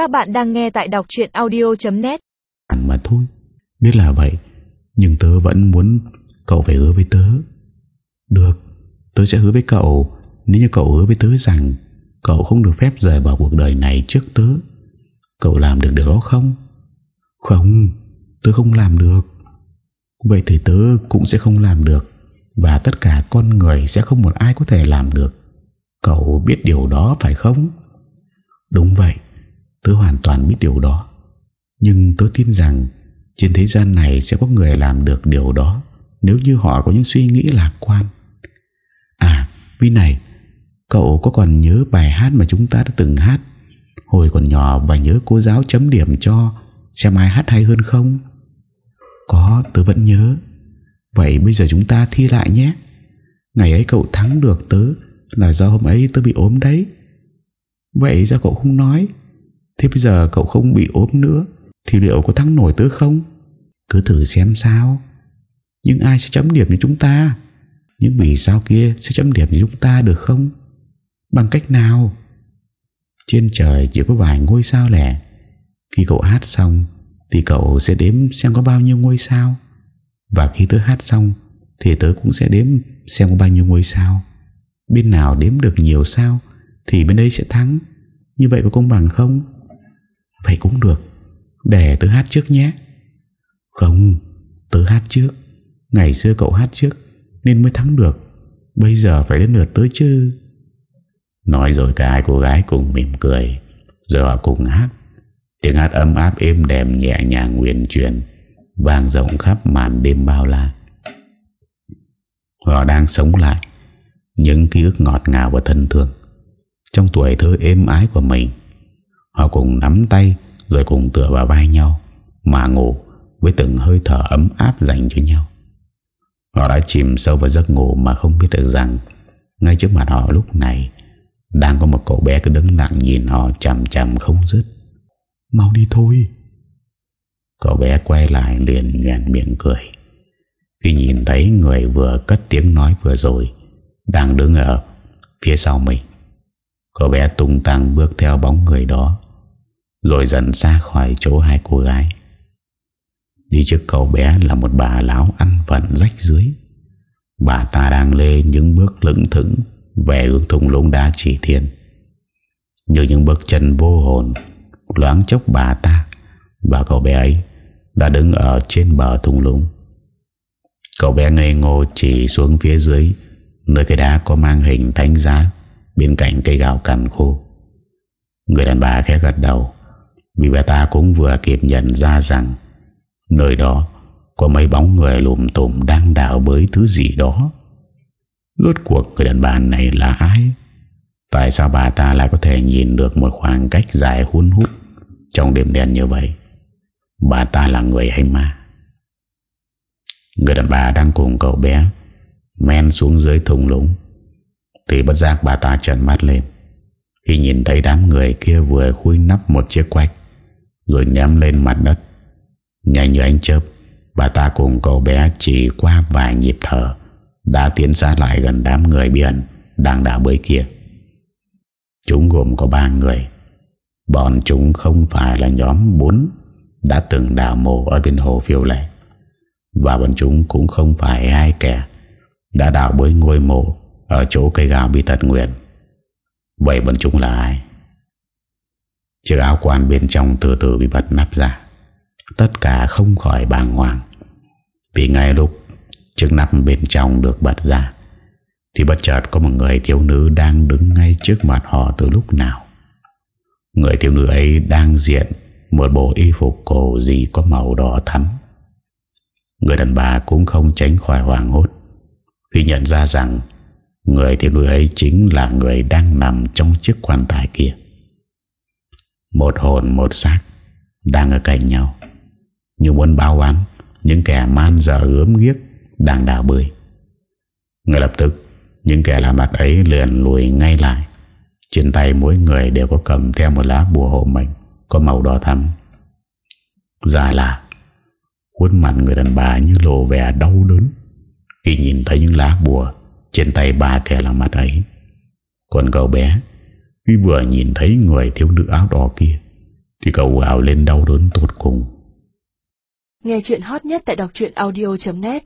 Các bạn đang nghe tại đọc chuyện audio.net Mà thôi. Biết là vậy, Nhưng tớ vẫn muốn cậu phải hứa với tớ. Được, Tớ sẽ hứa với cậu. Nếu như cậu hứa với tớ rằng Cậu không được phép rời bỏ cuộc đời này trước tớ, Cậu làm được điều đó không? Không, Tớ không làm được. Vậy thì tớ cũng sẽ không làm được, Và tất cả con người sẽ không một ai có thể làm được. Cậu biết điều đó phải không? Đúng vậy. Tớ hoàn toàn biết điều đó. Nhưng tớ tin rằng Trên thế gian này sẽ có người làm được điều đó Nếu như họ có những suy nghĩ lạc quan. À Vì này, Cậu có còn nhớ bài hát mà chúng ta đã từng hát? Hồi còn nhỏ và nhớ cô giáo chấm điểm cho Xem ai hát hay hơn không? Có, tớ vẫn nhớ. Vậy bây giờ chúng ta thi lại nhé. Ngày ấy cậu thắng được tớ Là do hôm ấy tớ bị ốm đấy. Vậy sao cậu không nói? Thế bây giờ cậu không bị ốm nữa, Thì liệu có thắng nổi tớ không? Cứ thử xem sao. Nhưng ai sẽ chấm điểm cho chúng ta? Những vì sao kia sẽ chấm điểm cho chúng ta được không? Bằng cách nào? Trên trời chỉ có vài ngôi sao lẻ. Khi cậu hát xong, Thì cậu sẽ đếm xem có bao nhiêu ngôi sao. Và khi tớ hát xong, Thì tớ cũng sẽ đếm xem có bao nhiêu ngôi sao. Bên nào đếm được nhiều sao, Thì bên đây sẽ thắng. Như vậy có công bằng không? Vậy cũng được. Để tớ hát trước nhé. Không, Tớ hát trước. Ngày xưa cậu hát trước, Nên mới thắng được. Bây giờ phải đến lượt tớ chứ. Nói rồi cả hai cô gái cùng mỉm cười. Rồi họ cùng hát. Tiếng hát ấm áp, êm đềm, nhẹ nhàng huyền chuyển, Vang rộng khắp màn đêm bao la. Họ đang sống lại Những ký ức ngọt ngào và thân thương. Trong tuổi thơ êm ái của mình Họ cùng nắm tay Rồi cùng tựa vào vai nhau Mà ngủ với từng hơi thở ấm áp dành cho nhau. Họ đã chìm sâu vào giấc ngủ Mà không biết được rằng Ngay trước mặt họ lúc này Đang có một cậu bé cứ đứng lặng nhìn họ chầm chầm không dứt. Mau đi thôi. Cậu bé quay lại liền nhoàn miệng cười. Khi nhìn thấy người vừa cất tiếng nói vừa rồi Đang đứng ở phía sau mình Cậu bé tung tăng bước theo bóng người đó rồi dần xa khỏi chỗ hai cô gái. Đi trước cậu bé là một bà lão ăn vận rách dưới. Bà ta đang lê những bước lững thững Về hướng thùng lũng đá chỉ thiên. Như những bước chân vô hồn, Loáng chốc bà ta Và cậu bé ấy Đã đứng ở trên bờ thùng lũng. Cậu bé ngây ngô chỉ xuống phía dưới, Nơi cái đá có mang hình thánh giá Bên cạnh cây gạo cằn khô. Người đàn bà khẽ gật đầu. Vì bà ta cũng vừa kịp nhận ra rằng Nơi đó Có mấy bóng người lùm tùm Đang đảo bới thứ gì đó. Rốt cuộc người đàn bà này là ai? Tại sao bà ta lại có thể nhìn được Một khoảng cách dài hun hút Trong đêm đen như vậy? Bà ta là người hay ma? Người đàn bà đang cùng cậu bé Men xuống dưới thùng lũng, Thì bất giác bà ta trần mắt lên. Khi nhìn thấy đám người kia vừa khui nắp một chiếc quách rồi ném lên mặt đất. Nhanh như ánh chớp, Bà ta cùng cậu bé chỉ qua vài nhịp thở, Đã tiến xa lại gần đám người biển Đang đảo bơi kia. Chúng gồm có ba người. Bọn chúng không phải là nhóm bốn Đã từng đào mộ ở bên hồ phiêu lệ. Và bọn chúng cũng không phải hai kẻ Đã đào bới ngôi mộ Ở chỗ cây gạo bị tật nguyện. Vậy bọn chúng là ai? Chiếc áo quan bên trong từ từ bị bật nắp ra. Tất cả không khỏi bàng hoàng. Vì ngay lúc Chiếc nắp bên trong được bật ra, Thì bất chợt có một người thiếu nữ Đang đứng ngay trước mặt họ từ lúc nào. Người thiếu nữ ấy đang diện Một bộ y phục cổ gì có màu đỏ thắm. Người đàn bà cũng không tránh khỏi hoàng hốt, Khi nhận ra rằng Người thiếu nữ ấy chính là người đang nằm trong chiếc quan tài kia. Một hồn một xác Đang ở cạnh nhau. Như muốn báo án Những kẻ man dở ướm ghiếc Đang đào bơi Ngay lập tức, Những kẻ làm mặt ấy liền lùi ngay lại. Trên tay mỗi người đều có cầm theo một lá bùa hộ mệnh Có màu đỏ thắm. Dài là Khuôn mặt người đàn bà như lộ vẻ đau đớn Khi nhìn thấy những lá bùa Trên tay ba kẻ làm mặt ấy. Còn cậu bé khi vừa nhìn thấy người thiếu nữ áo đỏ kia, Thì cậu gào lên đau đớn tột cùng. Nghe chuyện hot nhất tại đọc audio.net